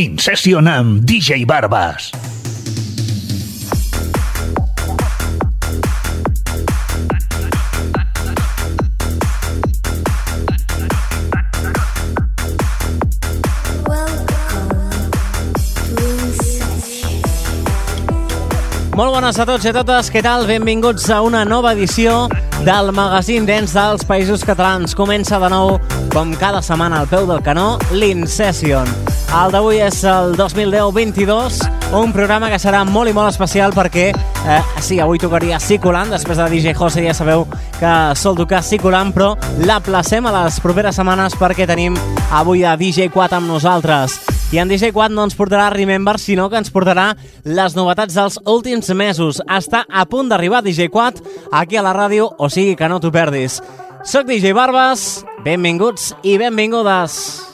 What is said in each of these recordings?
In Session amb DJ Barbas. Molt bones a tots i a totes, què tal? Benvinguts a una nova edició del magazín Dents dels Països Catalans. Comença de nou, com cada setmana al peu del canó, l'Incession. El d'avui és el 2010-22, un programa que serà molt i molt especial perquè, eh, sí, avui tocaria Ciculant, després de DJ Jose ja sabeu que sol tocar Ciculant, però l'aplacem a les properes setmanes perquè tenim avui a DJ Quat amb nosaltres. I en DJ Quad no ens portarà Remember, sinó que ens portarà les novetats dels últims mesos. Està a punt d'arribar DJ Quad aquí a la ràdio, o sigui que no t'ho perdis. Soc DJ Barbas, benvinguts i benvingudes.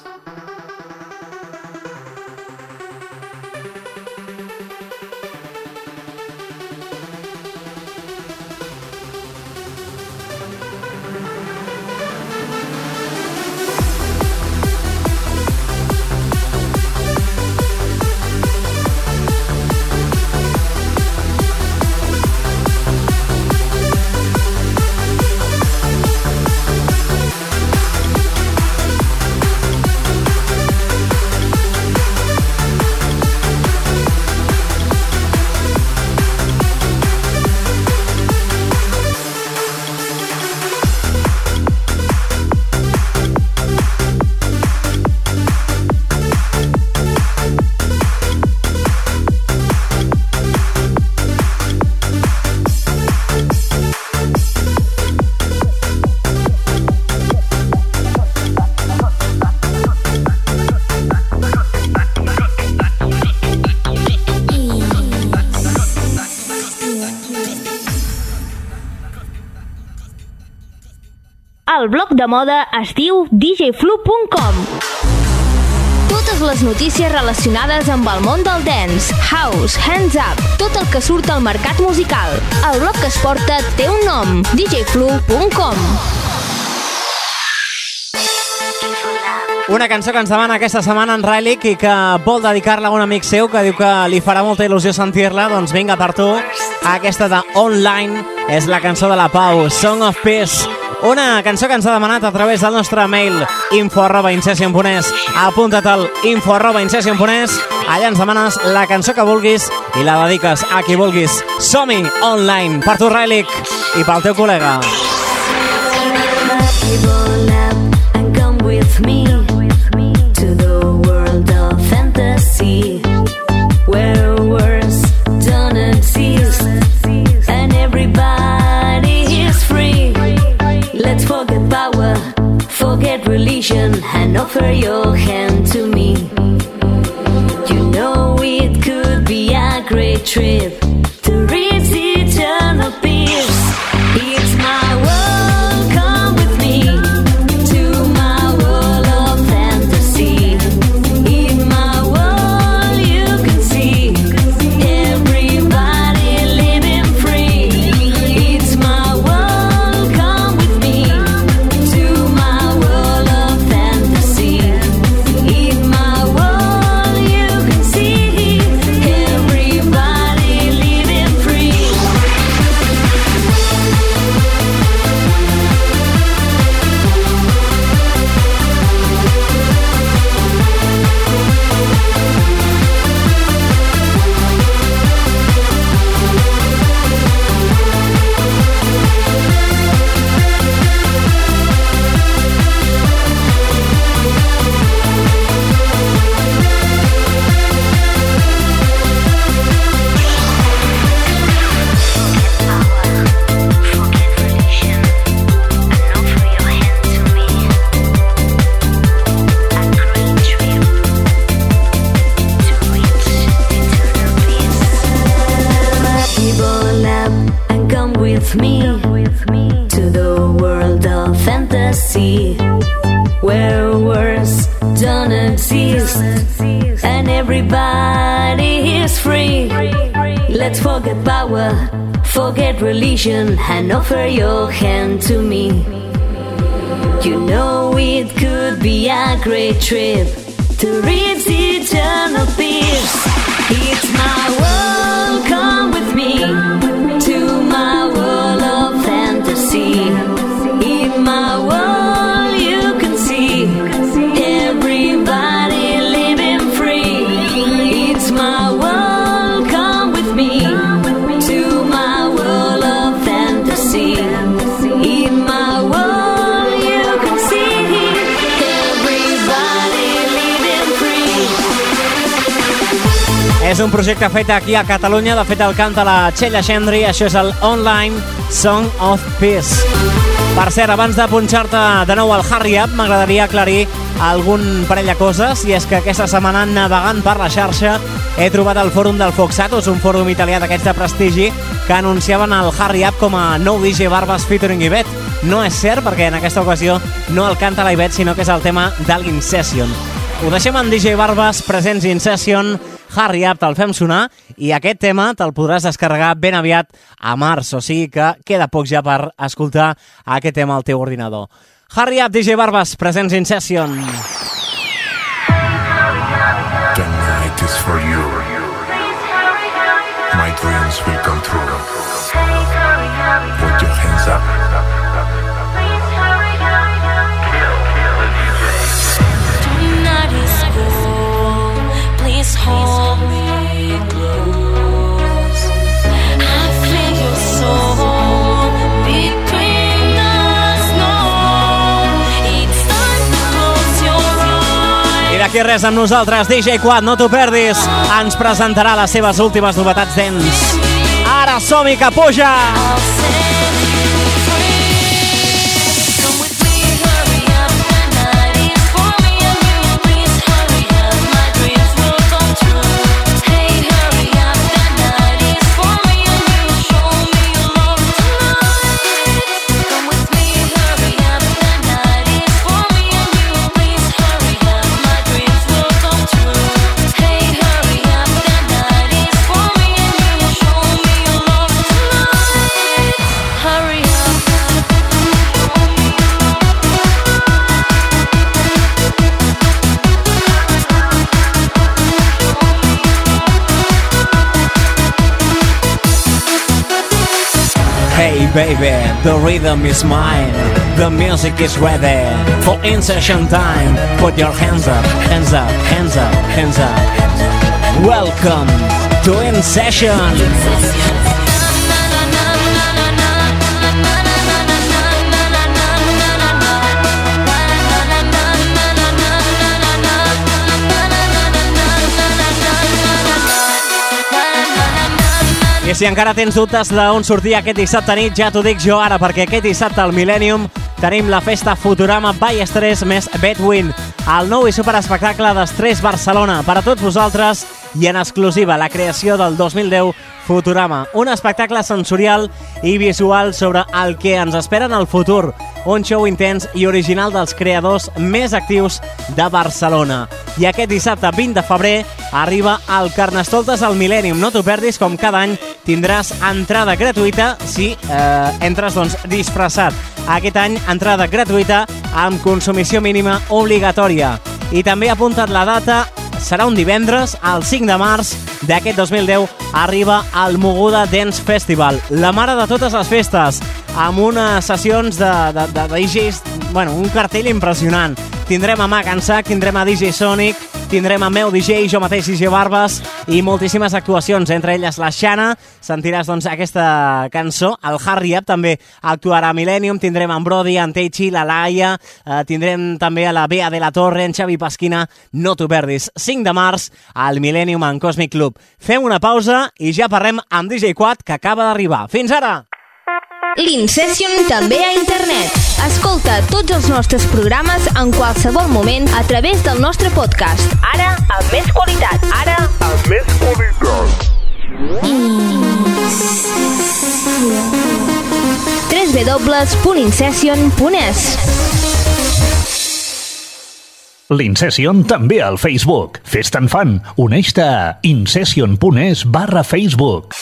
El blog de moda es diu djflu.com Totes les notícies relacionades amb el món del dance, house, hands up, tot el que surt al mercat musical. El blog que es porta té un nom, djflu.com Una cançó que ens demana aquesta setmana en Riley i que vol dedicar-la a un amic seu que diu que li farà molta il·lusió sentir-la, doncs vinga per tu. Aquesta de Online és la cançó de la Pau, Song of Peace. Una cançó que ens ha demanat a través del nostre mail info arroba incession.es Apunta't al info arroba incession.es Allà ens demanes la cançó que vulguis i la dediques a qui vulguis. Som-hi online per tu, Riley, i pel teu col·lega. come with me religion, and offer your hand to me. You know it could be a great trip to reach És un projecte fet aquí a Catalunya, de fet el canta la Txella Xendri, això és el Online Song of Peace. Per cert, abans de punxar-te de nou al Harry Up, m'agradaria aclarir algun parell de coses, i és que aquesta setmana, navegant per la xarxa, he trobat el fòrum del Foxatos, un fòrum italià d'aquests de prestigi, que anunciaven el Harry Up com a nou DJ Barbas featuring Ivet. No és cert, perquè en aquesta ocasió no el canta la Ivet, sinó que és el tema de l'Incession. Ho deixem en DJ Barbas, presents in session, Harry Up te'l fem sonar i aquest tema te'l podràs descarregar ben aviat a març, o sigui que queda poc ja per escoltar aquest tema al teu ordinador. Harry Up, DJ Barbas, presents in session. The night is for you. My dreams will come true. Put your hands up. D'aquí res amb nosaltres, DJ Quad, no t'ho perdis, ens presentarà les seves últimes novetats dents. Ara som-hi, que puja! Baby, the rhythm is mine. The music is ready for in session time. Put your hands up, hands up, hands up, hands up. Welcome to In Session. I si encara tens dubtes d'on sortir aquest dissabte nit, ja t'ho dic jo ara, perquè aquest dissabte al Millennium tenim la festa Futurama by Estrès més Bedwin, el nou i superespectacle d'Estrès Barcelona. Per a tots vosaltres i en exclusiva la creació del 2010 Futurama, un espectacle sensorial i visual sobre el que ens espera en el futur, un show intens i original dels creadors més actius de Barcelona. I aquest dissabte 20 de febrer arriba el Carnestoltes al Millennium. No t'ho perdis, com cada any tindràs entrada gratuïta si eh, entres doncs, disfressat. Aquest any entrada gratuïta amb consumició mínima obligatòria. I també ha apuntat la data serà un divendres, el 5 de març d'aquest 2010, arriba al Moguda Dance Festival, la mare de totes les festes, amb unes sessions de, de, de DJs, bueno, un cartell impressionant. Tindrem a Mac Ansac, tindrem a DJ Sonic, tindrem a meu DJ, jo mateix DJ Barbas i moltíssimes actuacions, entre elles la Xana, sentiràs doncs aquesta cançó, el Harry Up també actuarà a Millennium, tindrem en Brody, en Teichi, la Laia, eh, tindrem també a la Bea de la Torre, en Xavi Pasquina, no t'ho perdis, 5 de març al Millennium en Cosmic Club. Fem una pausa i ja parlem amb DJ Quad que acaba d'arribar. Fins ara! L'Incession també a internet. Escolta tots els nostres programes en qualsevol moment a través del nostre podcast. Ara, amb més qualitat. Ara, amb més qualitat. www.incession.es L'Incession també al Facebook. Fes-te'n fan. Uneix-te a incession.es barra Facebook.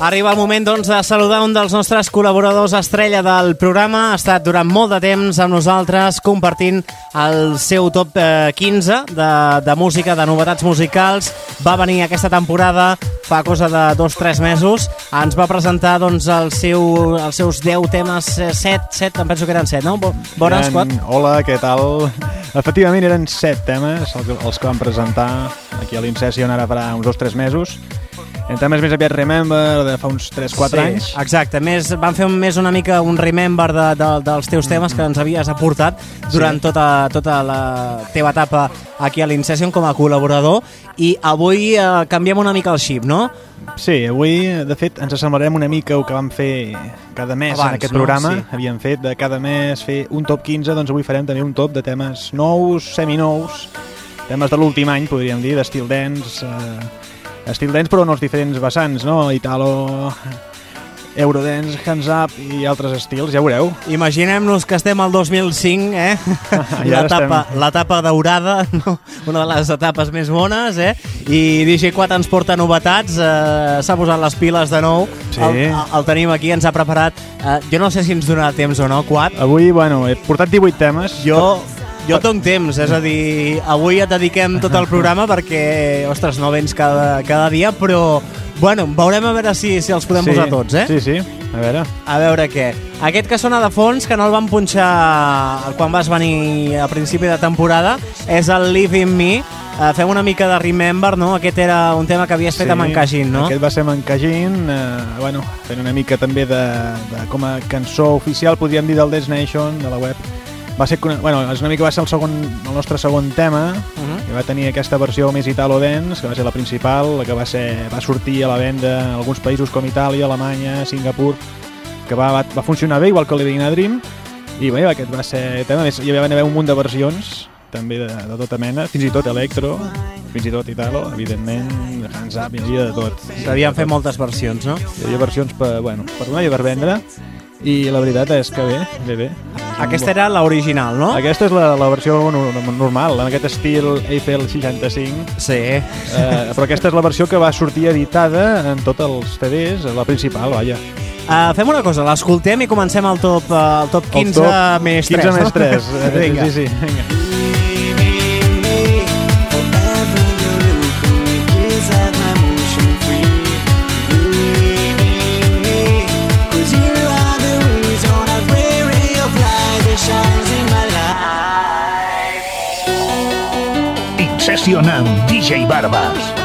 Arriba el moment doncs, de saludar un dels nostres col·laboradors estrella del programa. Ha estat durant molt de temps amb nosaltres compartint el seu top eh, 15 de, de música, de novetats musicals. Va venir aquesta temporada fa cosa de dos o tres mesos. Ens va presentar doncs, el seu, els seus 10 temes, 7, 7, em penso que eren 7, no? Bo- Bones, Eren-? Hola, què tal? Efectivament, eren set temes els, els que vam presentar aquí a l'Incession ara farà uns dos o tres mesos. En temes més aviat Remember, de fa uns 3-4 anys. Exacte, més, vam fer un, més una mica un remember de, de, dels teus temes que ens havies aportat durant Sí. tota, tota la teva etapa aquí a l'Incession com a col·laborador i avui eh, canviem una mica el xip, no? Sí, avui, de fet, ens assemblarem una mica el que vam fer cada mes Abans, en aquest no? programa. Sí. Havíem fet de cada mes fer un top 15, doncs avui farem també un top de temes nous, seminous, temes de l'últim any, podríem dir, d'estil dance, eh, estil dance però en els diferents vessants, no? Italo, Eurodance, Hands Up i altres estils, ja veureu. Imaginem-nos que estem al 2005, eh? Ja L'etapa daurada, no? una de les etapes més bones, eh? I DJ4 ens porta novetats, eh, s'ha posat les piles de nou, Sí. el, el tenim aquí, ens ha preparat... Eh, jo no sé si ens donarà temps o no, Quat, Avui, bueno, he portat 18 temes. Jo, jo et dono temps, és a dir, avui et dediquem tot el programa perquè, ostres, no vens cada, cada dia, però, bueno, veurem a veure si, si els podem sí, posar tots, eh? Sí, sí, a veure. A veure què. Aquest que sona de fons, que no el van punxar quan vas venir a principi de temporada, és el Live in Me. Uh, fem una mica de Remember, no? Aquest era un tema que havies fet amb en Cagin, no? Aquest va ser amb en Cagin, eh, bueno, fent una mica també de, de, com a cançó oficial, podríem dir, del Dance Nation, de la web. Va ser, bueno, és una mica va ser el, segon, el nostre segon tema, Uh -huh. que va tenir aquesta versió més Italo Dance, que va ser la principal, la que va, ser, va sortir a la venda en alguns països com Itàlia, Alemanya, Singapur, que va, va, va funcionar bé, igual que l'Edin Dream, i bé, aquest va ser tema, a més, hi va haver un munt de versions, també de, de tota mena, fins i tot electro, fins i tot Italo, evidentment, hands up, hi havia de tot. S'havien fet moltes versions, no? Hi havia versions per, bueno, per donar i per vendre, i la veritat és que bé, bé, bé. Aquesta era l'original, no? Aquesta és la, la versió no- no- normal, en aquest estil Eiffel 65, Sí. eh, però aquesta és la versió que va sortir editada en tots els CDs, la principal, vaja. Uh, fem una cosa, l'escoltem i comencem el top, uh, el top 15 El top més 3, 15 no? més 3. Vinga. Sí, sí, vinga. Incession amb DJ Barbas.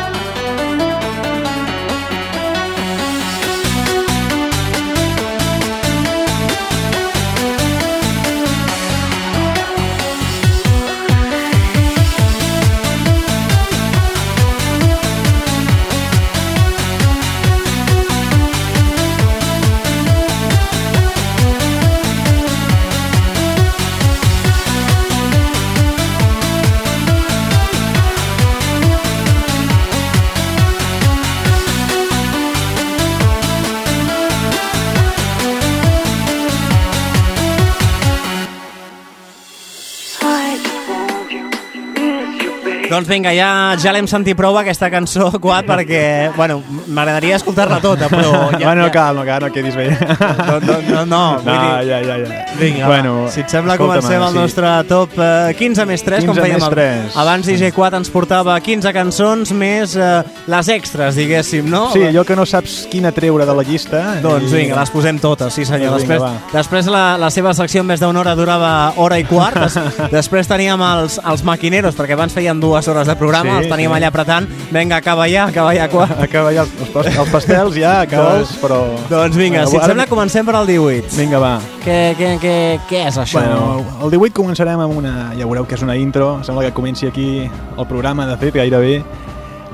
Doncs vinga, ja, ja l'hem sentit prou aquesta cançó, Quat, perquè, bueno, m'agradaria escoltar-la tota, però... Ja, bueno, ja, calma, que no quedis bé. No, no, no, no, no dir... ja, ja, ja. Vinga, bueno, va. si et sembla comencem el sí. nostre top eh, 15 més 3, com 15 fèiem més el- tres. abans DJ4 ens portava 15 cançons més eh, les extras, diguéssim, no? Sí, allò que no saps quina treure de la llista. Doncs i- vinga, les posem totes, sí senyor. Doncs vinga, després, va. després la, la seva secció més d'una hora durava hora i quart. Des, després teníem els, els maquineros, perquè abans feien dues hores de programa, Sí, els teníem sí. allà apretant. Vinga, acaba ja, acaba ja. Quart. Acaba ja els, els pastels, ja acabes, però... Doncs vinga, si et sembla, comencem per al 18. Vinga, va. Què, què, què, què és això? Bueno, el 18 començarem amb una... Ja veureu que és una intro, sembla que comenci aquí el programa, de fet, gairebé.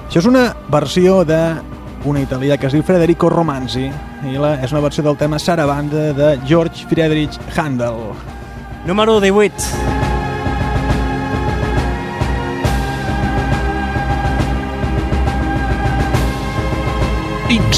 Això és una versió de una italià que es diu Federico Romanzi i la, és una versió del tema Sarabanda de George Friedrich Handel. Número 18.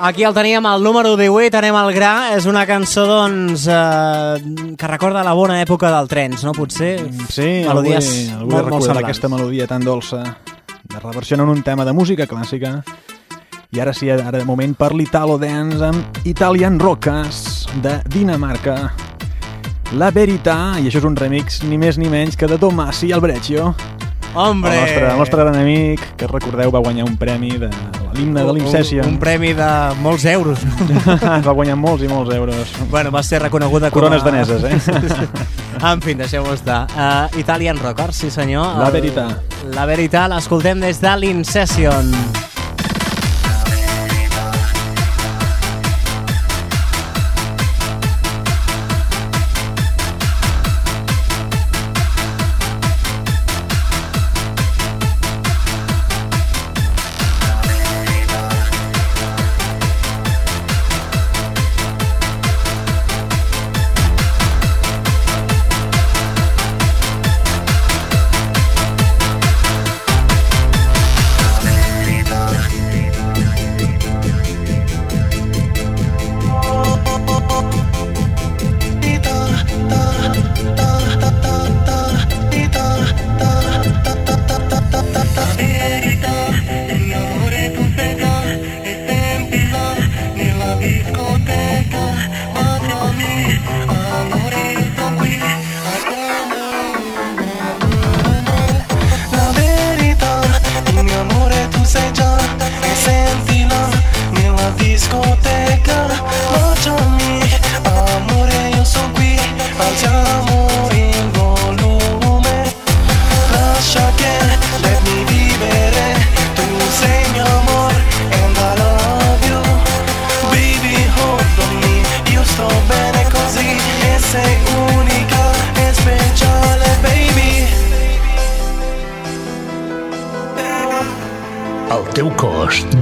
Aquí el teníem al número 18, anem al gra. És una cançó, doncs, eh, que recorda la bona època del trens, no? Potser Sí, melodies avui, avui molt, molt semblants. aquesta melodia tan dolça. De reversionen un tema de música clàssica. I ara sí, ara de moment per l'Italo Dance amb Italian Rockers de Dinamarca. La Verità, i això és un remix ni més ni menys que de Tomasi Albreccio, Hombre! el nostre, el nostre gran amic, que recordeu va guanyar un premi de l'himne de Un, l'Incession. un premi de molts euros. va guanyar molts i molts euros. bueno, va ser reconeguda com Corones a... daneses, eh? En fi, deixeu-ho estar. Uh, Italian Rockers, sí senyor. La El- Verità. La Veritat, l'escoltem des de l'Incession.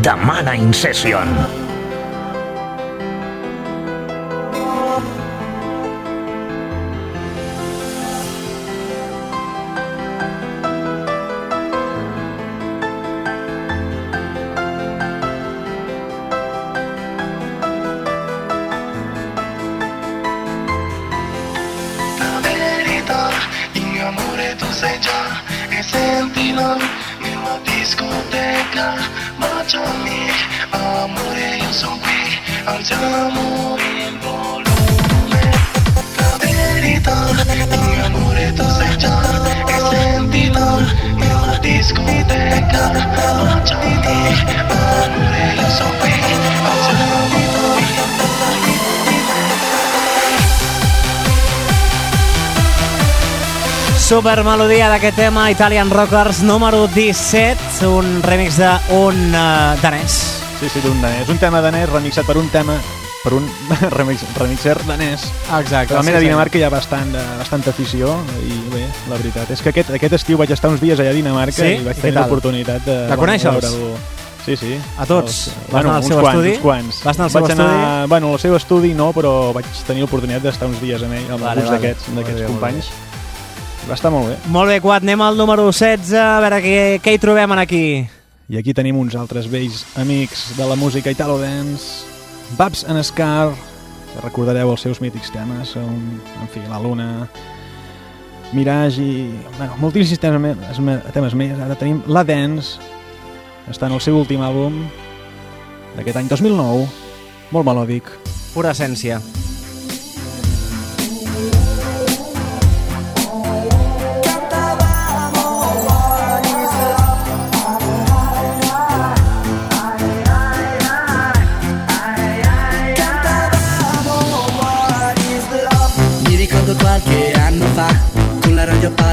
Cos demana Incession. Super melodia d'aquest tema, Italian Rockers, número 17, un remix d'un uh, danès. Sí, sí, d'un danès. Un tema danès remixat per un tema per un remix, remixer danès. Exacte. Realment a Dinamarca hi ha bastant, de, bastanta afició i bé, la veritat és que aquest, aquest estiu vaig estar uns dies allà a Dinamarca Sí? i vaig tenir l'oportunitat de... De conèixer-los? Sí, sí. A tots? Els- Vas anar al seu quants, estudi? Uns quants. Vas anar al seu vaig estudi? Anar, bueno, al seu estudi no, però vaig tenir l'oportunitat d'estar uns dies amb ell, amb Vale, alguns vale. d'aquests d'aquests bé, companys. Va estar molt bé. Molt bé, Quat, anem al número 16, a veure què, què hi trobem aquí. I aquí tenim uns altres vells amics de la música Italo Dance, Babs and Scar, recordareu els seus mítics temes, són, en fi, La Luna, Mirage i... Bueno, moltíssims temes, me- temes més. Ara tenim La Dance, està en el seu últim àlbum d'aquest any 2009, molt melòdic. Pura essència.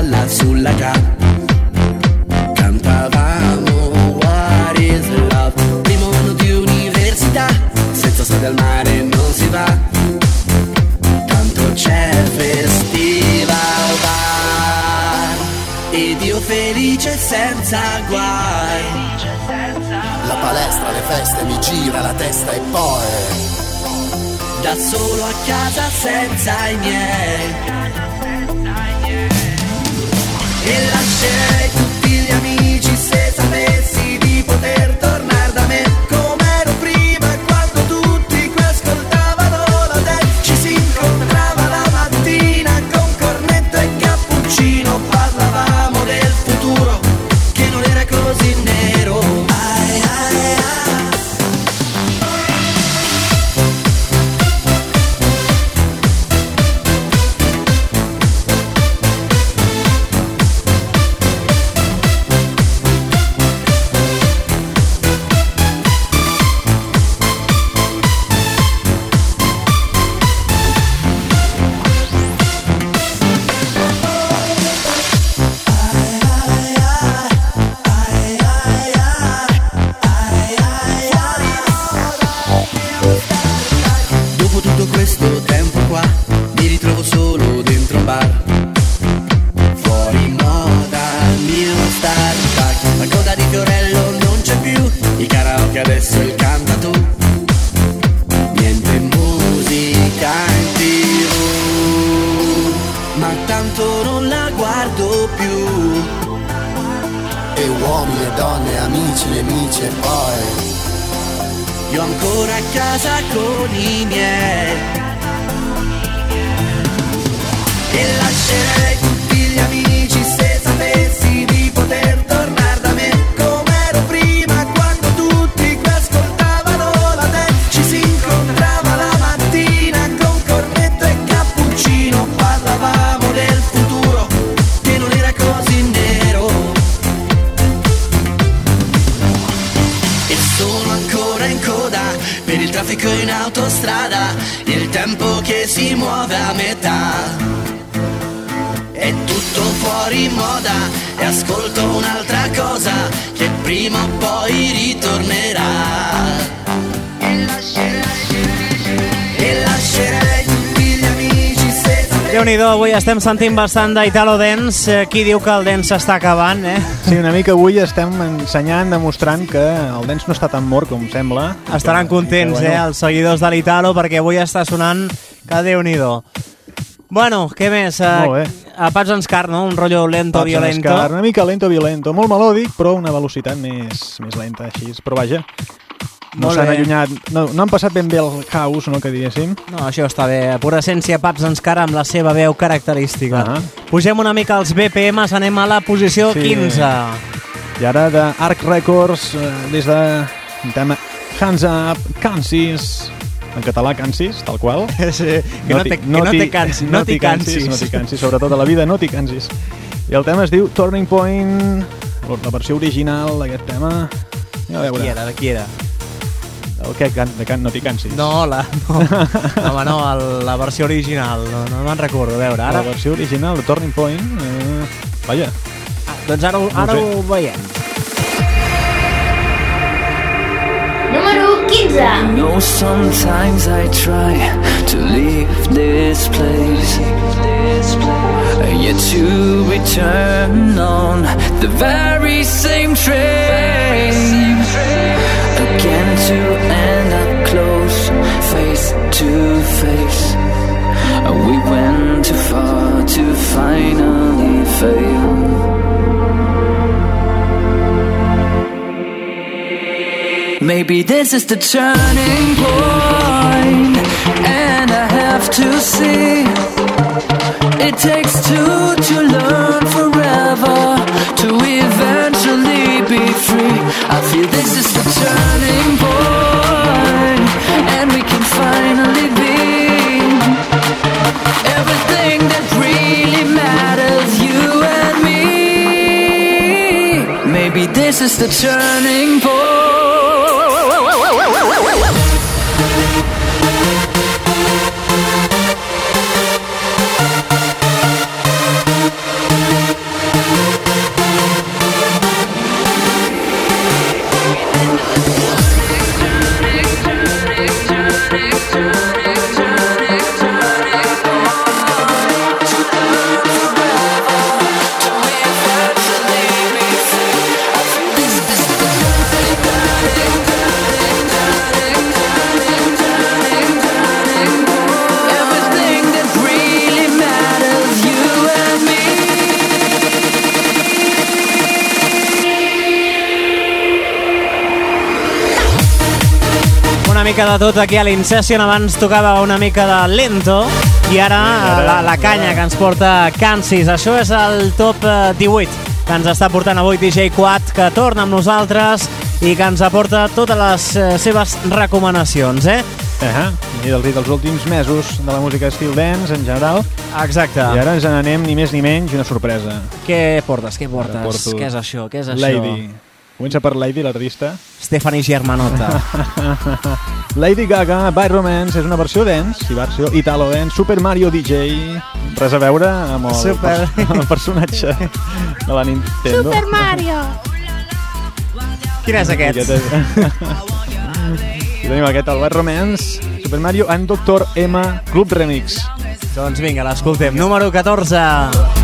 Palla sulla K. Cantavamo What is Love, primo anno di università, senza soldi al mare non si va. Tanto c'è festival bar, ed io felice senza guai. La palestra, le feste, mi gira la testa e poi da solo a casa senza i miei. il lâchait estem sentint bastant d'Italo Dance. Eh, Qui diu que el dance s'està acabant, eh? Sí, una mica avui estem ensenyant, demostrant que el dance no està tan mort com sembla. Estaran contents, Que, eh, els seguidors de l'Italo, perquè avui està sonant que déu nhi Bueno, què més? Eh, Molt bé. A Pats ens car, no? Un rotllo lento, Pots violento. Escar, una mica lento, violento. Molt melòdic, però una velocitat més, més lenta, així. Però vaja, no s'han allunyat... No, no han passat ben bé el caos, no, que diguéssim. No, això està bé. Pura essència Paps ens cara amb la seva veu característica. Ahà. Pugem una mica els BPMs, anem a la posició Sí. 15. I ara de Arc Records, eh, des de tema Hands Up, Kansas, en català Kansas, tal qual. Sí, que no, t'hi- te, que no te cansis, no t'hi cansis. No t'hi cansis, sobretot a la vida no t'hi cansis. I el tema es diu Turning Point, la versió original d'aquest tema. A Qui veure, era, de qui era? El que can, de can no t'hi cansis. No, la, no, home, no, el, la versió original, no, no me'n recordo. A veure, La ara, versió original de Turning Point, eh, vaja, doncs ara, ho- No ara sé. ho veiem. Número 15. know sometimes I try to leave this place And Yet to return on the very same train Again to end up close, face to face We went too far to finally fail Maybe this is the turning point, and I have to see. It takes two to learn forever I feel this is the turning point, and we can finally be everything that really matters, you and me. Maybe this is the turning point. Mica de tot aquí a l'Incession, abans tocava una mica de lento i ara la, la canya que ens porta Cansis. Això és el top eh, 18 que ens està portant avui DJ Quad, que torna amb nosaltres i que ens aporta totes les eh, seves recomanacions, eh? eh, i del dels últims mesos de la música estil dance en general. Exacte. I ara ens n'anem ni més ni menys una sorpresa. Què portes? Què portes? Ara porto Què és això? Què és això? Lady. Comença per Lady, l'artista. Stephanie Germanotta. Lady Gaga, Bad Romance, és una versió dance i versió Italo dance, Super Mario DJ, res a veure amb el, Super- amb el personatge de la Nintendo. Super Mario! Quin és aquest? I tenim aquest, el Bad Romance, Super Mario and Doctor M Club Remix. Doncs vinga, l'escoltem. Número 14.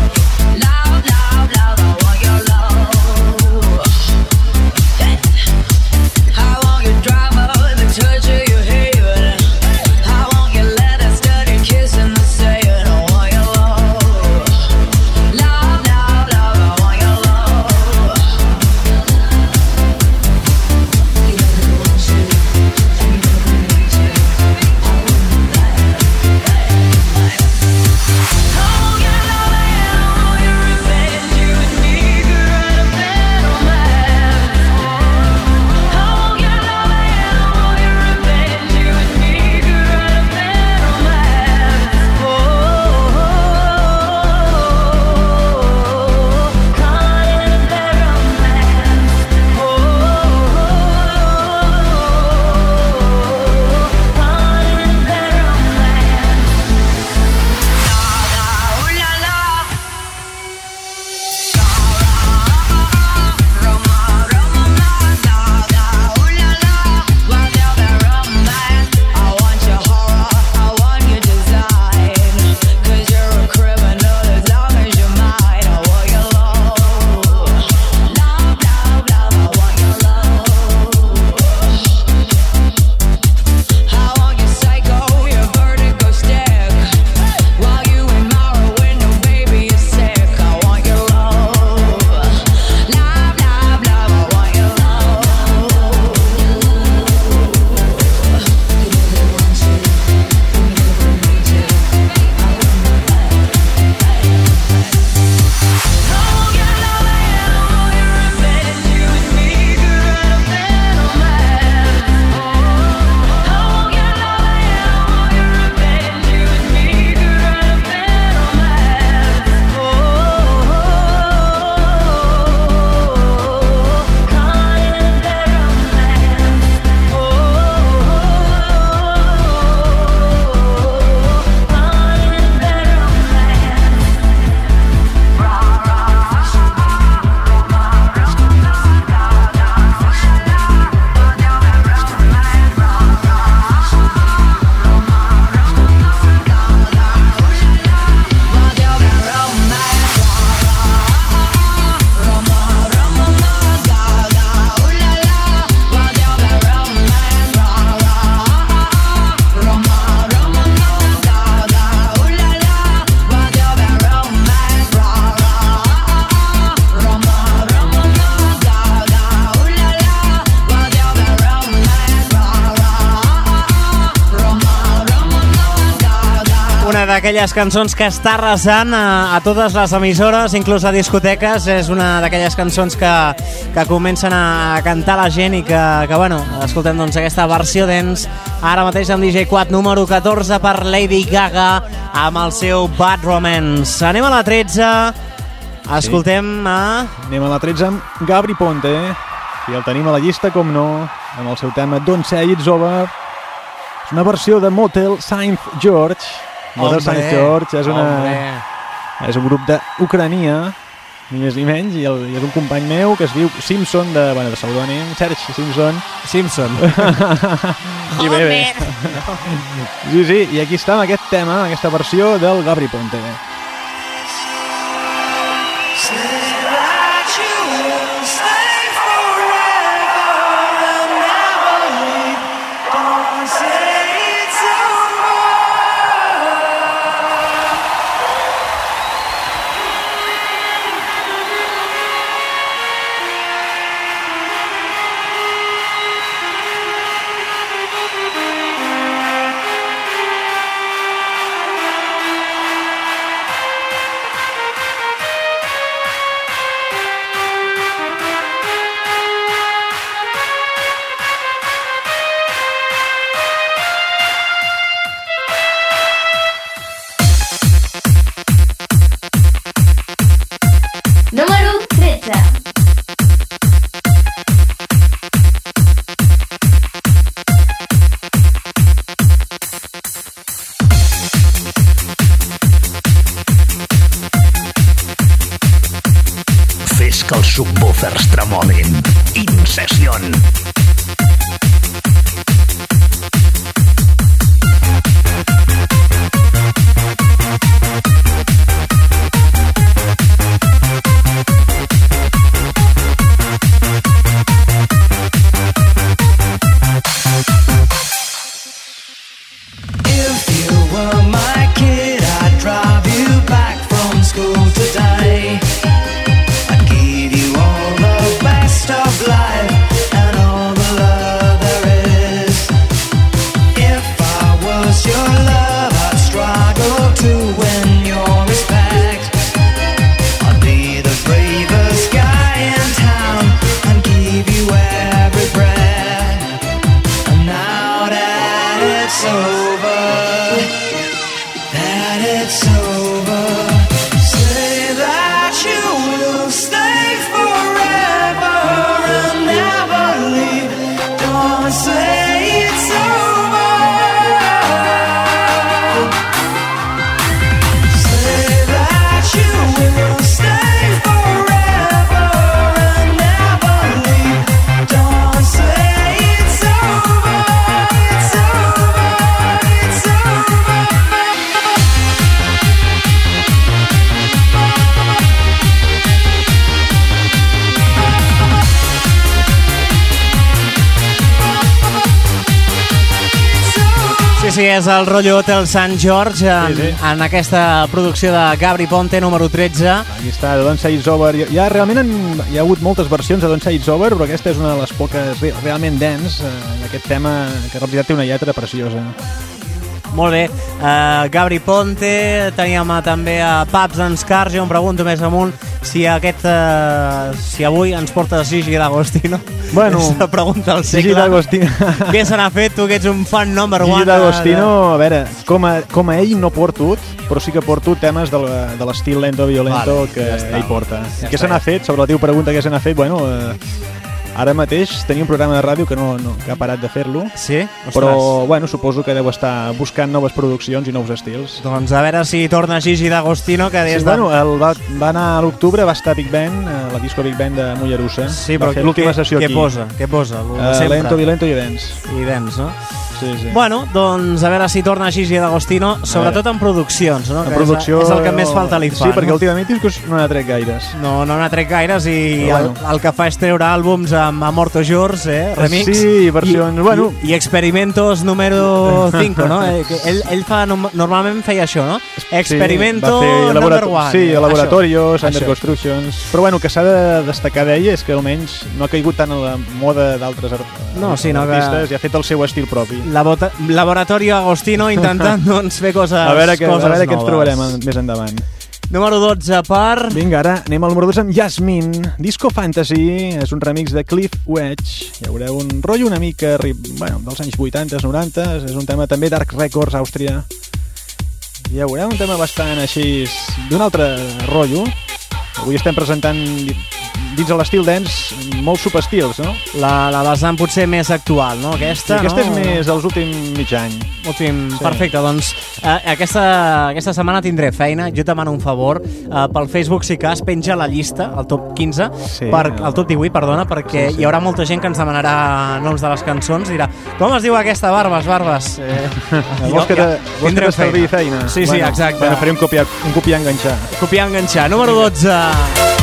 D'aquelles cançons que està arrasant a, a totes les emissores, inclús a discoteques. És una d'aquelles cançons que, que comencen a cantar la gent i que, que bueno, escoltem doncs, aquesta versió dents ara mateix amb DJ Quad número 14 per Lady Gaga amb el seu Bad Romance. Anem a la 13, escoltem a... Anem a la 13 amb Gabri Ponte, i el tenim a la llista, com no, amb el seu tema Don't Say It's Over. Una versió de Motel Saint George. Motel Saint George és, una, Hombre. és un grup d'Ucrania, ni més ni menys, i, el, i és un company meu que es diu Simpson, de, bueno, de pseudònim, Serge Simpson. Simpson. I bé, bé. Sí, sí, i aquí està amb aquest tema, amb aquesta versió del Gabri Ponte. Over, És el rotllo Hotel Sant George en, Sí, sí. en aquesta producció de Gabri Ponte, número 13. Aquí està, The Don't Say It's Over. Hi ha, realment en, hi ha hagut moltes versions de Don't Say It's Over, però aquesta és una de les poques re, realment dens eh, d'aquest tema que en realitat té una lletra preciosa. Molt bé. Uh, Gabri Ponte, teníem uh, també a Paps and Scars, jo em pregunto més amunt si aquest, uh, si avui ens porta Gigi D'Agostino. Bueno, és la pregunta Gigi segle. D'Agostino. Què se n'ha fet, tu que ets un fan number Gigi one? de- D'Agostino, a veure, com a, com a ell no porto, però sí que porto temes de de l'estil lento violento Vale, que ja està. ell porta. Ja què se n'ha fet? Sobre la teva pregunta, què se n'ha fet? Bueno, eh, ara mateix tenia un programa de ràdio que no, no que ha parat de fer-lo, Sí? però Ostres. bueno, suposo que deu estar buscant noves produccions i nous estils. Doncs a veure si torna Gigi D'Agostino, que des Sí, de... bueno, el va, va anar a l'octubre, va estar Big Ben, a la disco Big Ben de Mollerussa. Sí, però l'última què- sessió què aquí. posa? Què posa? Lo de Uh, lento, violento i dens. I dens, no? Sí, sí. Bueno, doncs a veure si torna Gigi D'Agostino, sobretot en produccions, no? Que producció... És, el que més falta li fa. Sí, perquè últimament discos no n'ha tret gaires. No, no n'ha tret gaires i Però el, bueno. el que fa és treure àlbums amb Amorto Jurs, eh, remix. Sí, versions, I, bueno. I, i Experimentos número 5, no? Eh, que ell, ell fa, normalment feia això, no? Experimento sí, number one. Sí, eh, laboratorios, under constructions... Però bueno, que s'ha de destacar d'ell és que almenys no ha caigut tant a la moda d'altres art No, sí, no, que- artistes i ha fet el seu estil propi. Labota- Laboratorio Agostino intentant doncs, fer coses, A veure, què, a coses veure què ens trobarem més endavant. Número 12 per... Vinga, ara anem al número 2 amb Jasmine. Disco Fantasy és un remix de Cliff Wedge. Hi haurà un rotllo una mica bueno, dels anys 80, 90. És un tema també Dark Records, Àustria. Hi haurà un tema bastant així d'un altre rotllo. Avui estem presentant dins de l'estil dance molts subestils, no? La, la vessant potser més actual, no? Sí, Aquesta, aquesta no? és més dels últims mig any. Últim, Sí. sí. Perfecte, doncs eh, aquesta, aquesta setmana tindré feina. Jo et demano un favor. Eh, pel Facebook, si cas, penja la llista, el top 15, Sí. per, el top 18, perdona, perquè Sí, sí. hi haurà molta gent que ens demanarà noms de les cançons. Dirà, com es diu aquesta, Barbes, Barbes? Eh, Vols que te- vols que tindré t'estalviï feina? Sí, sí, Bueno, exacte. Bueno, faré un copiar, un copiar enganxar. Copiar, enganxar. Número 12.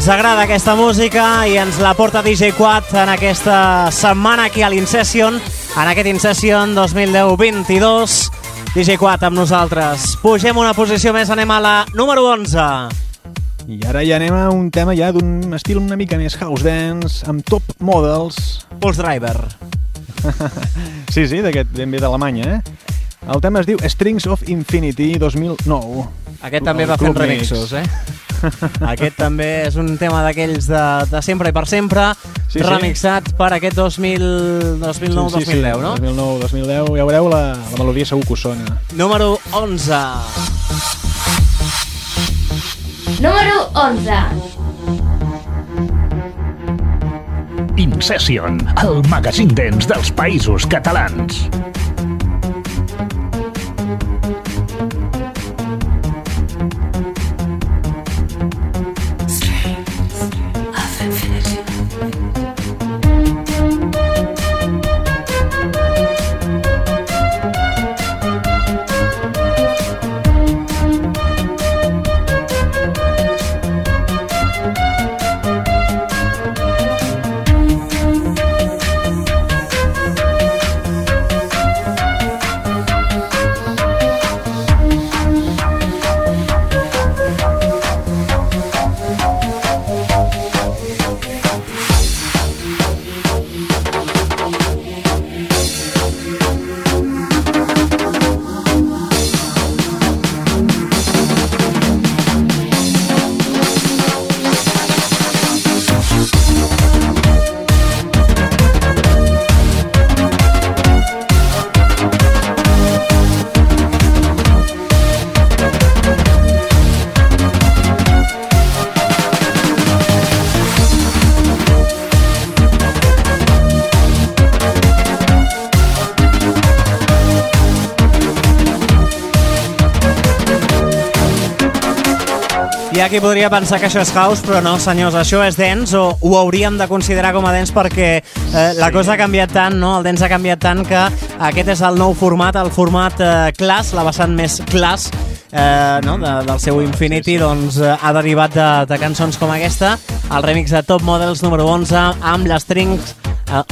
Ens agrada aquesta música i ens la porta DJ Quad en aquesta setmana aquí a l'Incession, en aquest Incession 2010-22. DJ Quad amb nosaltres. Pugem una posició més, anem a la número 11. I ara ja anem a un tema ja d'un estil una mica més house dance, amb top models. Pulse Driver. Sí, sí, d'aquest ben bé d'Alemanya, eh? El tema es diu Strings of Infinity 2009. Aquest també El va fent Mix. remixos, eh? Aquest també és un tema d'aquells de, de sempre i per sempre, Sí, sí. remixat per aquest 2000, 2009-2010, sí, sí, no? 2009, 2010, ja veureu, la, la melodia segur que us sona. Número 11. Número 11. Incession, el magazín dents dels països catalans. Qui podria pensar que això és house, però no, senyors, això és dance, o ho hauríem de considerar com a dance perquè eh, la cosa ha canviat tant, no? El dance ha canviat tant que aquest és el nou format, el format eh, class, la vessant més class, eh, no? de, del seu Infinity, doncs eh, ha derivat de, de cançons com aquesta, el remix de Top Models número 11, amb les strings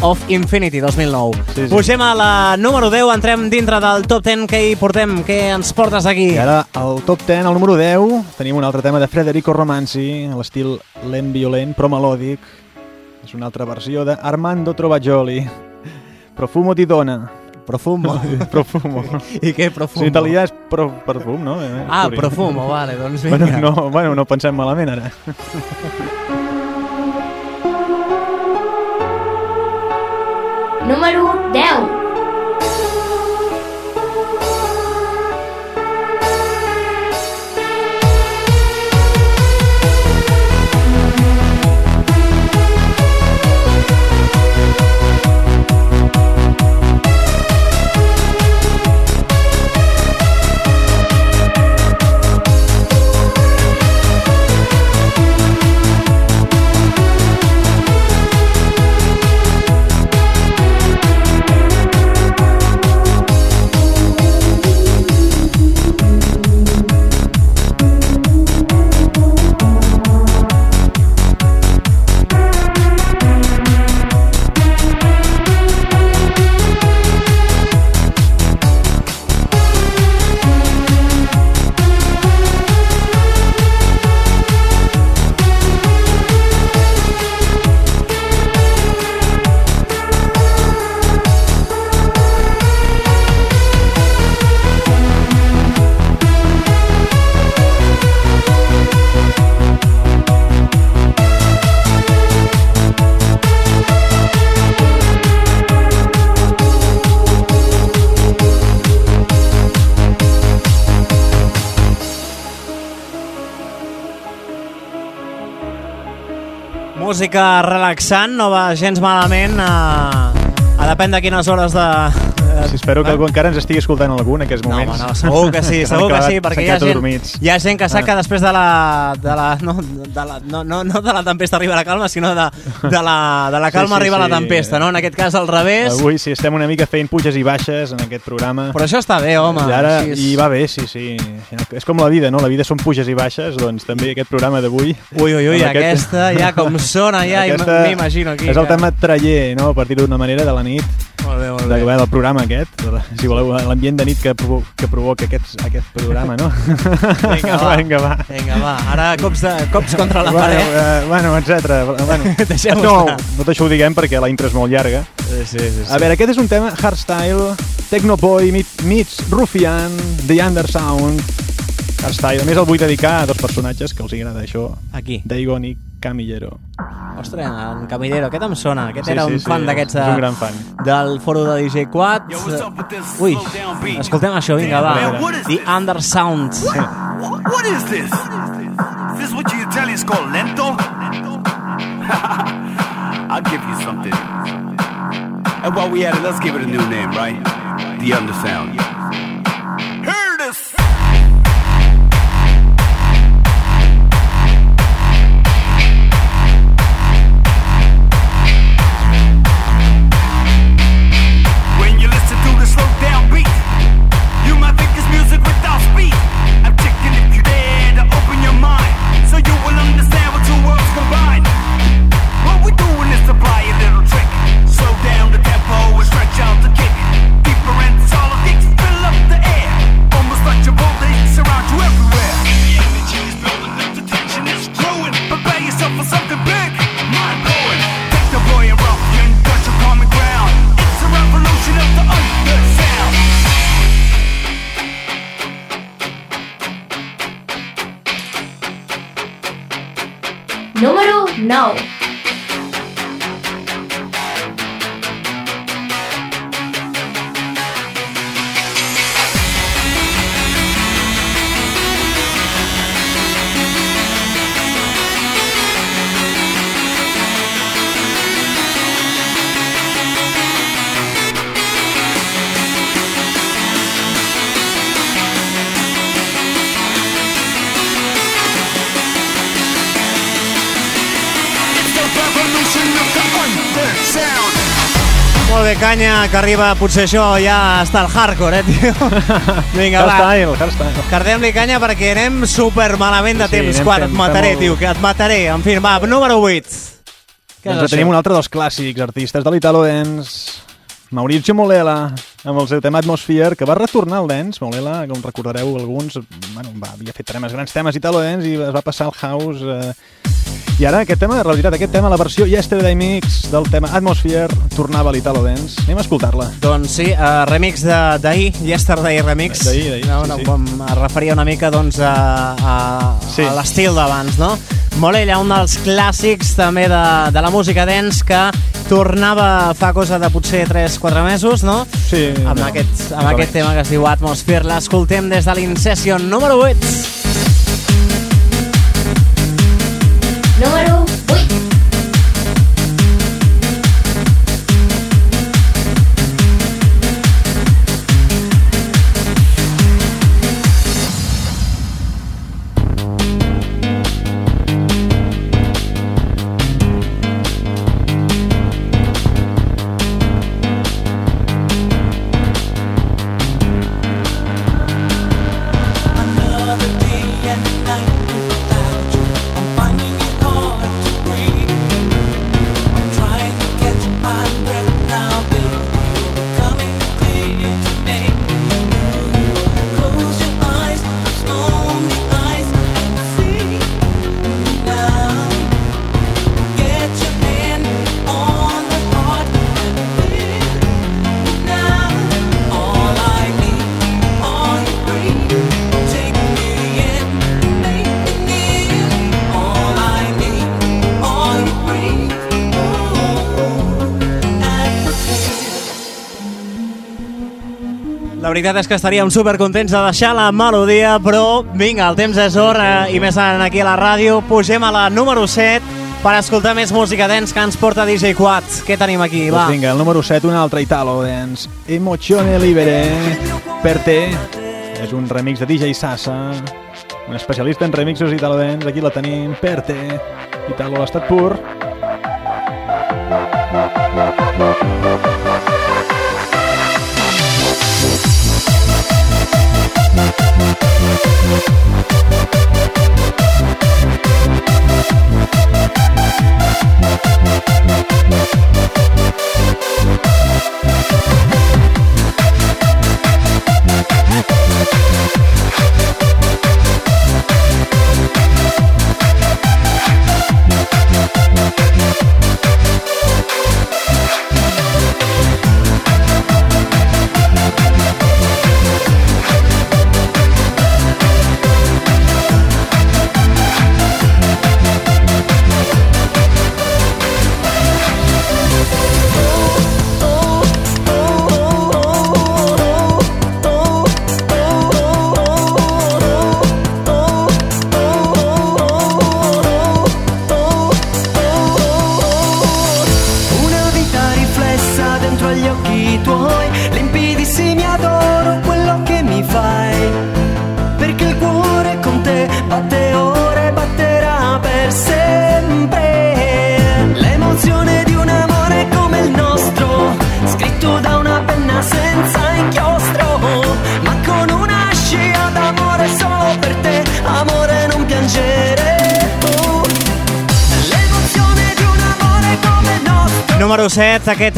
of Infinity 2009. Sí, sí. Pugem a la número 10, entrem dintre del top 10 que hi portem, què ens portes aquí? I ara, al top 10, al número 10, tenim un altre tema de Federico Romanzi, a l'estil lent violent, però melòdic. És una altra versió de Armando Trovajoli. Profumo di dona. Profumo. Profumo. I què Si profumo? en italià és pro, perfum, no? Eh, Ah, profumo, vale, doncs vinga. Bueno, no, bueno, no pensem malament ara. Número 10. Música relaxant, no va gens malament a, a depèn de quines hores de... Sí, espero que algú encara ens estigui escoltant algú en aquests No, home, moments. no, segur que sí, segur que sí, perquè hi ha gent, hi ha gent que sap Ah. que després de la, de la, no, de la, no, no, no de la tempesta arriba la calma, sinó de, de, la, de la calma Sí, sí, arriba la sí. tempesta, no? En aquest cas al revés, Avui sí, estem una mica fent puges i baixes en aquest programa. però això està bé, home. I ara, així és- i va bé, sí, sí. És com la vida, no? La vida són puges i baixes, doncs també aquest programa d'avui... Ui, ui, ui, aquest- aquesta ja com sona, ja m'imagino aquí. És el tema traller, no? Per dir-ho d'una manera, de la nit, de, bé. del programa aquest. Si voleu, l'ambient de nit que, provo que provoca aquest, aquest programa, no? Vinga, va. Vinga, va. Vinga, va. Ara cops, de, cops contra la bueno, paret. eh, bueno, etcètera. Bueno, Deixem-ho no, estar. no això ho diguem perquè la intro és molt llarga. Sí, sí, sí. A veure, aquest és un tema hardstyle, Technoboy meet- meets Ruffian, The Undersound, hardstyle. A més, el vull dedicar a dos personatges que els agrada això, Aquí. Daigon i Camillero. Ostres, en Camillero, aquest em sona. Aquest Sí, era sí, un sí, fan d'aquests és de- un gran fan. del foro de DJ Quad. Ui, escoltem això, vinga, va. Is The Undersound. What, what is this? Is this what you Italians call lento? I'll give you something. And while we at it, let's give it a new name, right? The Undersound. Hear this! When Número canya, que arriba, potser això ja està el hardcore, eh, tio? Vinga, va. Hardstyle, hardstyle. Cardem-li canya perquè anem super malament de Sí, temps. Quan fent- et mataré, el- tio, que et mataré. En fi, va, número 8. Què Doncs tenim un altre dels clàssics artistes de l'Italo Dance, Maurizio Molela, amb el seu tema Atmosphere, que va retornar al dance. Molela, com recordareu alguns, bueno, va, havia fet temes, grans temes Italo Dance i es va passar al house. Eh, I ara aquest tema, realitat, aquest tema, la versió Yesterday Mix del tema Atmosphere, tornava a l'Italo Dance. Anem a escoltar-la. Doncs sí, uh, remix de- d'ahir, Yesterday Remix. D'ahir, d'ahir, no, sí, no, sí. com Es referia una mica doncs, a, a, Sí. a l'estil d'abans, no? Molella, un dels clàssics també de, de la música dance que tornava fa cosa de potser 3-4 mesos, no? Sí, Amb, no, aquest, amb més o aquest tema que es diu Atmosphere. L'escoltem des de l'Incession número 8. Número veritat és que estaríem supercontents de deixar la melodia, però vinga, el temps és or eh, i més en aquí a la ràdio. Pugem a la número 7 per escoltar més música dance que ens porta DJ Quad. Què tenim aquí? Va. Doncs vinga, el número 7, un altre Italo Dance. Emozione Libere, per te. És un remix de DJ Sasa, un especialista en remixos Italo Dance. Aquí la tenim, per te. Italo, l'estat pur. Una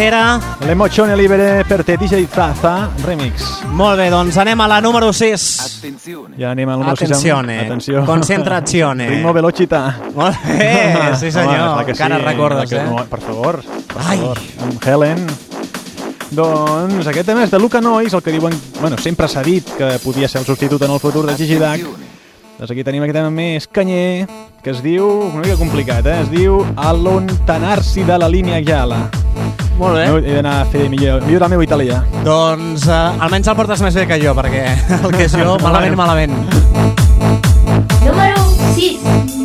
7, aquest era... L'Emozione Libere, per te, DJ Sasa, remix. Molt bé, doncs anem a la número 6. Ja anem al número 6. Attenzione. Atenció. Concentrazione. Ritmo velocità. Molt bé, sí senyor, Home, que encara sí, recordes, que eh? No, per favor, per Ai. favor. Amb Helen. Doncs aquest tema és de Luca Nois, el que diuen... Bueno, sempre s'ha dit que podia ser el substitut en el futur de Gigi Dac. Doncs aquí tenim aquest tema més canyer, que es diu... Una mica complicat, eh? Es diu Allontanarsi de la línia Giala. Molt bé. No, he d'anar a fer millor, millor el meu italià. Doncs uh, almenys el portes més bé que jo, perquè el que és jo, malament, malament. Número 6.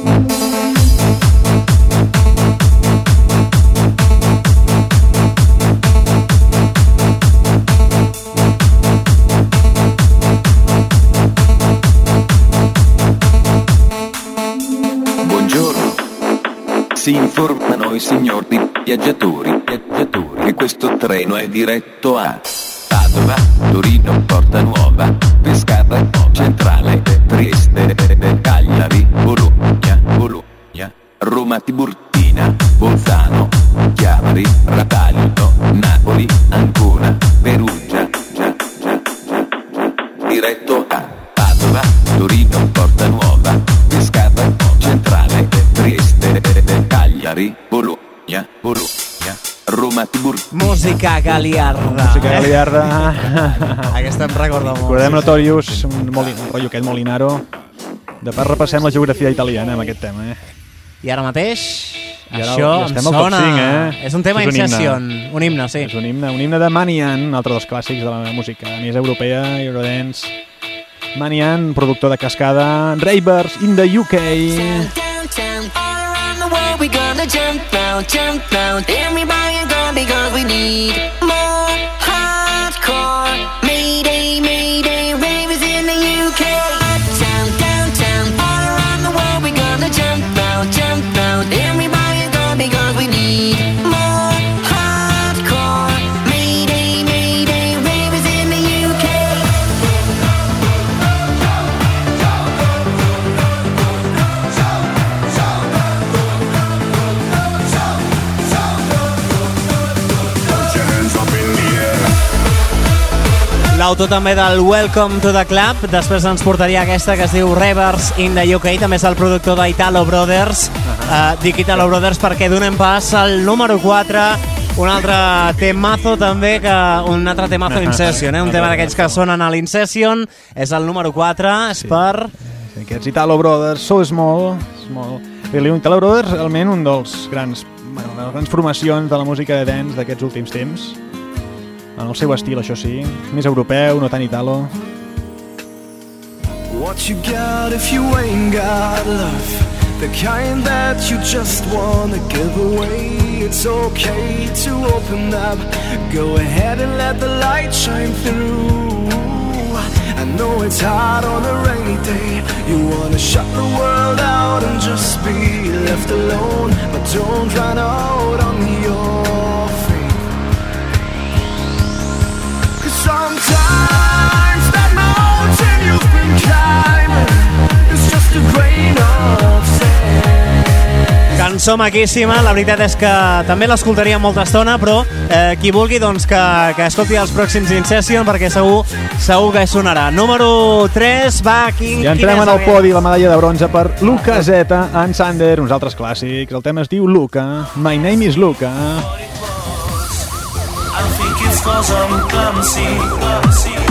Si informano i signori viaggiatori, viaggiatori. Che questo treno è diretto a Padova, Torino, Porta Nuova, Pescara, Centrale, Trieste, Cagliari, Bologna, Bologna, Roma Tiburtina, Bolzano, Chiavari, Rataglio, Napoli, Ancona, Perugia, già, già, già, diretto a Padova, Torino, Porta Música galiarda. Música galiarda. Aquesta em recorda molt. Recordem Notorious, un, moli, un rotllo aquest Molinaro. De part repassem la geografia italiana amb aquest tema, eh? I ara mateix, I ara això ja em sona... cinc, eh? És un tema És un himne. Un himne, sí. És un himne, un himne de Manian, un altre dels clàssics de la música més europea, Eurodance. Manian, productor de cascada, Ravers in the UK. downtown, all around the world we gonna jump round, jump round. Everybody gonna because we need more L'autor també del Welcome to the Club, després ens portaria aquesta que es diu Revers in the UK, també és el productor d'Italo Brothers. Uh, dic Italo Brothers perquè donem pas al número 4, un altre temazo també, que un altre temazo Incession, eh? un tema d'aquells que sonen a l'Incession, és el número 4, és per... Aquests Italo Brothers, So Small, small. Really, Italo Brothers, realment un dels grans, bueno, grans formacions de la música de dance d'aquests últims temps. En el seu estil, això sí, més europeu, no tan Italo. What you got if you ain't got love? The kind that you just wanna give away. It's okay to open up. Go ahead and let the light shine through. I know it's hard on a rainy day. You wanna shut the world out and just be left alone. But don't run out on your Cançó maquíssima, la veritat és que també l'escoltaria molta estona, però eh, qui vulgui doncs, que, que escolti els pròxims Incession perquè segur, segur que sonarà. Número 3, va, quin, Ja entrem en el podi, la medalla de bronze per Luca Zeta, en Sander, uns altres clàssics. El tema es diu Luca, My Name is Luca. I think it's cause I'm clumsy. I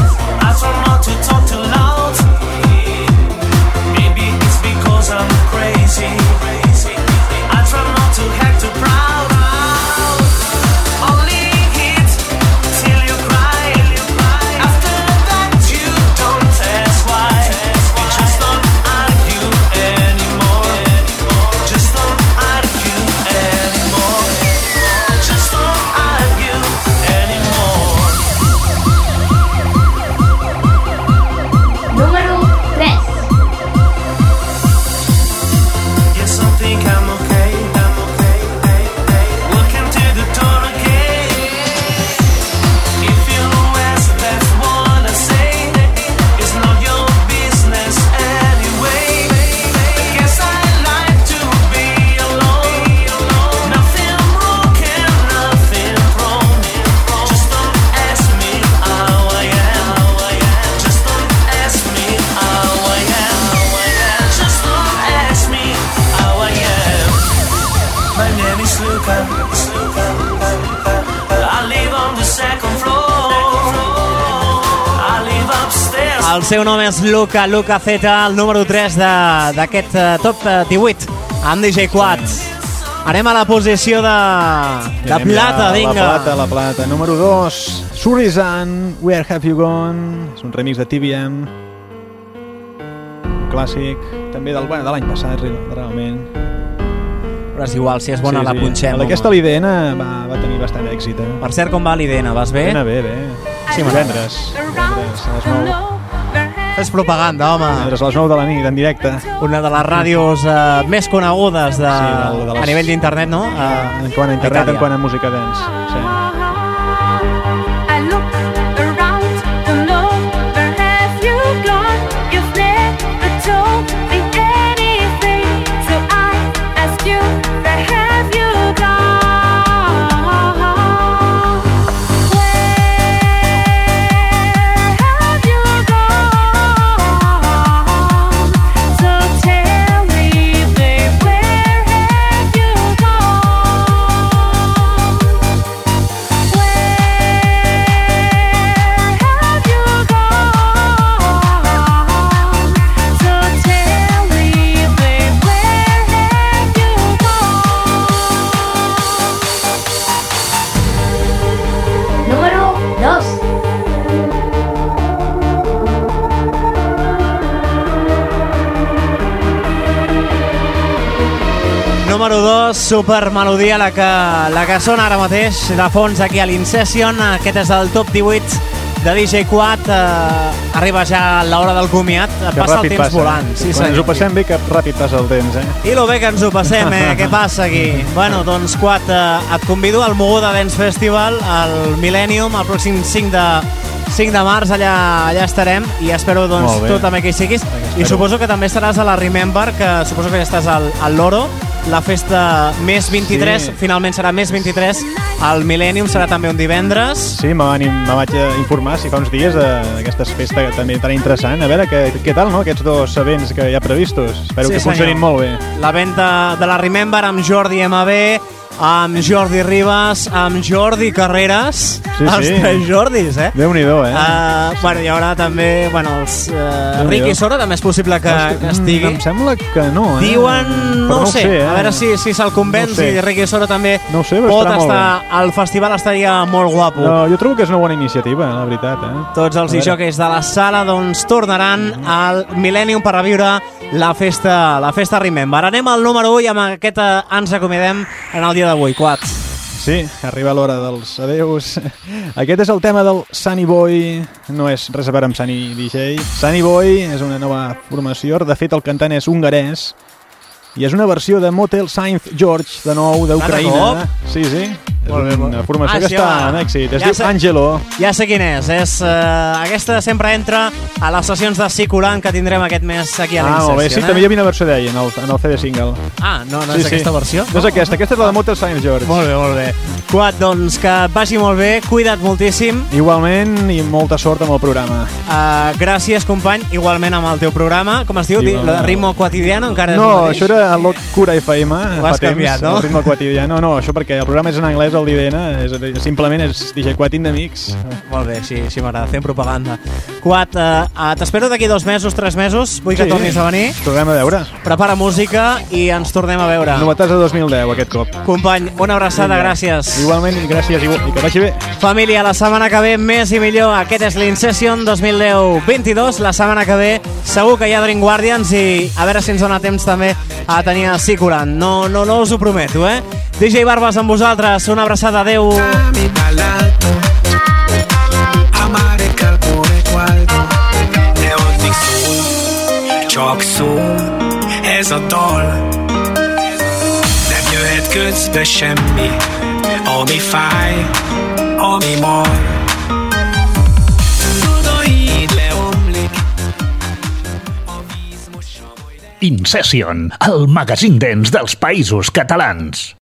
Luca, Luca Z, el número 3 de- d'aquest eh, top eh, 18, amb DJ Quad. Anem a la posició de, de Anem plata, ja, vinga. La plata, la plata. Número 2, Surizan, Where Have You Gone? És un remix de TBM. Un clàssic, també del, bueno, de l'any passat, re- realment. Però és igual, si és bona la punxem. Aquesta l'Idena va, va tenir bastant èxit. Eh? Per cert, com va l'Idena? Vas bé? Idena bé, bé. Sí, divendres. Divendres a les 9. Fes propaganda, home. Divendres a les 9 de la nit, en directe. Una de les ràdios eh, més conegudes de, Sí, de- de les- a nivell d'internet, no? Eh, En quant a internet, en quant a música dance. Sí. Super melodia, la que, la que sona ara mateix, de fons aquí a l'Incession. Aquest és el top 18 de DJ Quad. Eh, arriba ja l'hora del comiat. Que passa el temps volant. Sí, Quan ens senyor. ho passem bé, que ràpid passa el temps, eh? I lo bé que ens ho passem, eh? Què passa aquí? Bueno, doncs, Quat, eh, et convido al Moguda Dance Festival, al Millennium, el pròxim 5 de, 5 de març, allà, allà estarem, i espero, doncs, tu també que hi siguis. I suposo que també estaràs a la Remember, que suposo que ja estàs al, al Loro, la festa més 23, Sí. finalment serà més 23, el Millennium serà també un divendres. Sí, me, van, me vaig eh, informar, si fa uns dies, de- d'aquesta festa que també tan interessant. A veure, què, què tal, no?, aquests dos events que hi ha previstos. Espero Sí, que senyor. funcionin molt bé. La venda de la Remember amb Jordi MB, amb Jordi Ribas, amb Jordi Carreras. Sí, els sí. tres Jordis, eh? Déu-n'hi-do, eh? Uh, bueno, hi haurà també, bueno, els uh. Ricky Sora també és possible que, Hosti, que estigui. Em sembla que no, eh? Diuen, Però no, ho sé, eh? a veure si, si se'l convenç No sé. i Ricky Sora també No sé, pot estar al festival, estaria molt guapo. No, jo trobo que és una bona iniciativa, la veritat, eh? Tots els disjòqueis de la sala doncs, tornaran al Millennium per reviure la festa, la festa Remember. Anem al número 1 i amb aquest eh, ens acomidem en el dia d'avui, Quat. Sí, arriba l'hora dels adeus. Aquest és el tema del Sunny Boy, no és res a veure amb Sunny DJ. Sunny Boy és una nova formació, de fet el cantant és hongarès, i és una versió de Motel Saint George, de nou, d'Ucraïna. Sí, sí, Molt bé, una formació Ah, que sí, està home. en èxit. Es Ja diu sé- Angelo. Ja sé quin és. és uh, aquesta sempre entra a les sessions de Ciculant que tindrem aquest mes aquí a Ah, l'Incession. molt bé, sí, també hi havia una versió d'ell en, el, en el CD single. Ah, no, no és aquesta versió? No és aquesta, aquesta és la de Motel Saint George. Molt bé, molt bé. Quat, doncs que vagi molt bé, cuida't moltíssim. Igualment, i molta sort amb el programa. Uh, gràcies, company, igualment amb el teu programa. Com es diu? Di- Igualment. La de Ritmo Quotidiano? Encara No, el això era Locura FM. Ho has canviat, no? El ritme quotidiano. No, això perquè el programa és en anglès, el d'IDN, és, simplement és DJ Quatin de Mix. Molt bé, sí, sí m'agrada, fent propaganda. Quat, uh, uh, t'espero d'aquí dos mesos, tres mesos, vull que Sí. tornis a venir. Tornem a veure. Prepara música i ens tornem a veure. Novetats de 2010, aquest cop. Company, una abraçada, gràcies. Igualment, gràcies i, i que vagi bé. Família, la setmana que ve més i millor. Aquest és l'Incession 2010-22. La setmana que ve segur que hi ha Dream Guardians i a veure si ens dona temps també a tenir a Siculant. No, no, no us ho prometo, eh? DJ Barbas amb vosaltres. Una abraçada. Adeu. Csak szó Ez a dal Nem jöhet közbe semmi Ami fáj Ami mar Incession, el magazín dents dels països catalans.